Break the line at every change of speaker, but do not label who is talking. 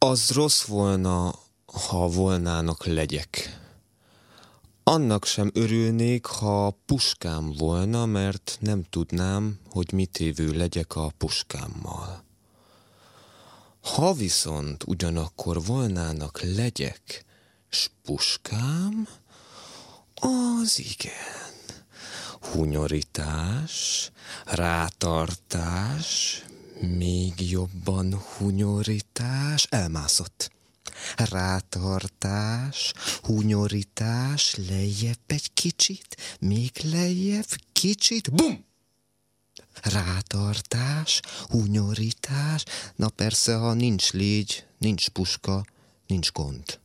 Az rossz volna, ha volnának legyek. Annak sem örülnék, ha puskám volna, mert nem tudnám, hogy mit évő legyek a puskámmal. Ha viszont ugyanakkor volnának legyek, s puskám, az igen. Hunyorítás, rátartás, még jobban hunyorítás, elmászott. Rátartás, hunyorítás, lejjebb egy kicsit, még lejjebb, kicsit, bum! Rátartás, hunyorítás, na persze, ha nincs légy, nincs puska, nincs gond.